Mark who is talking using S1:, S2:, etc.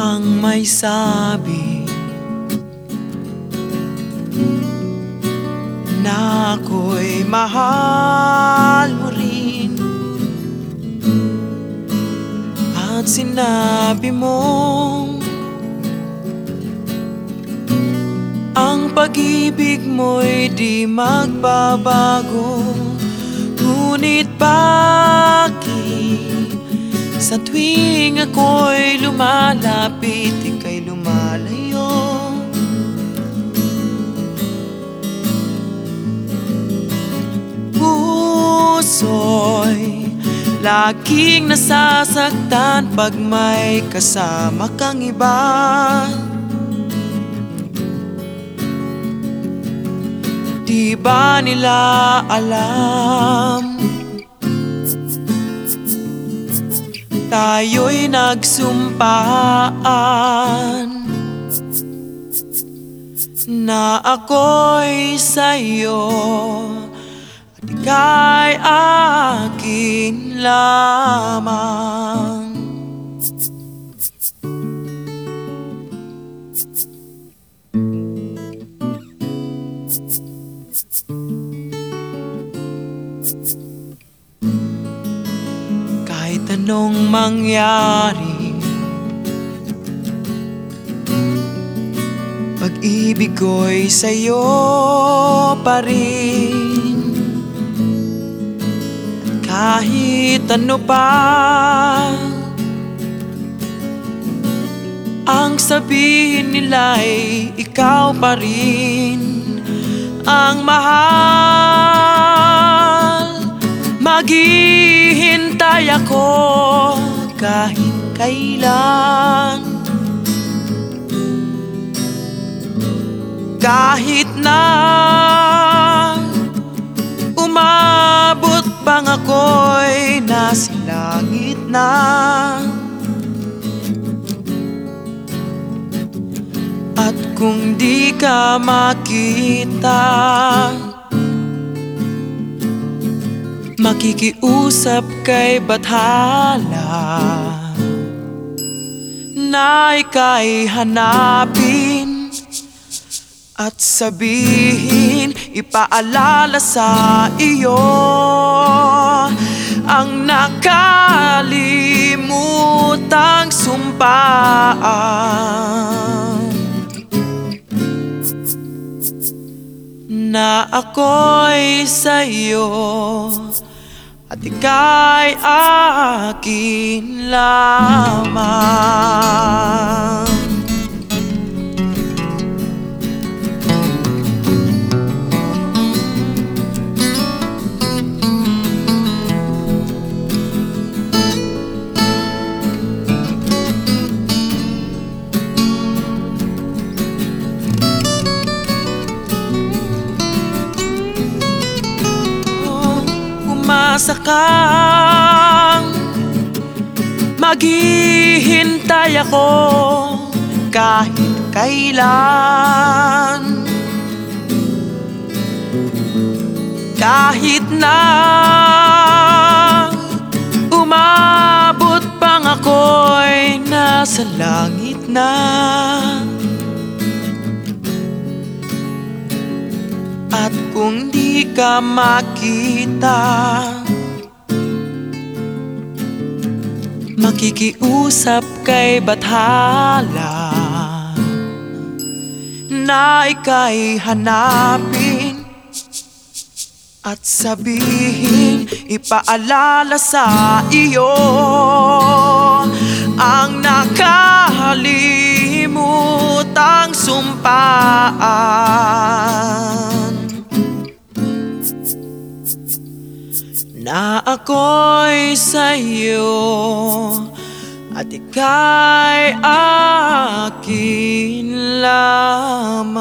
S1: na ang may sabi. Na ako'y mahal mo rin. At sinabi mong Ang pag-ibig mo'y di magbabago. Ngunit bakit Sa tuwing ako'y lumalapit Ika'y lumalayo. Puso'y laging nasasaktan Pag may kasama kang iba. Di ba nila alam Tayo'y nagsumpaan. Na ako'y sa'yo At ika'y akin lamang anong mangyari? Pag-ibig ko'y sa'yo pa rin. Kahit ano pa Ang sabihin nila'y ikaw pa rin. Ang mahal Maghihintay ako kahit kailan. Kahit na umabot bang ako'y nasa langit na. At kung di ka makita Makikiusap kay Bathala. Na ika'y hanapin At sabihin, ipaalala sa iyo Ang nakalimutang sumpaan. Na ako'y sa'yo at ika'y akin lamang umasa kang Maghihintay ako kahit kailan. Kahit na umabot pang ako'y nasa langit na ka makita. Makikiusap kay Bathala Na ika'y hanapin At sabihin Ipaalala sa iyo Ang nakalimutang sumpaan Na ako'y sa'yo At ika'y akin lamang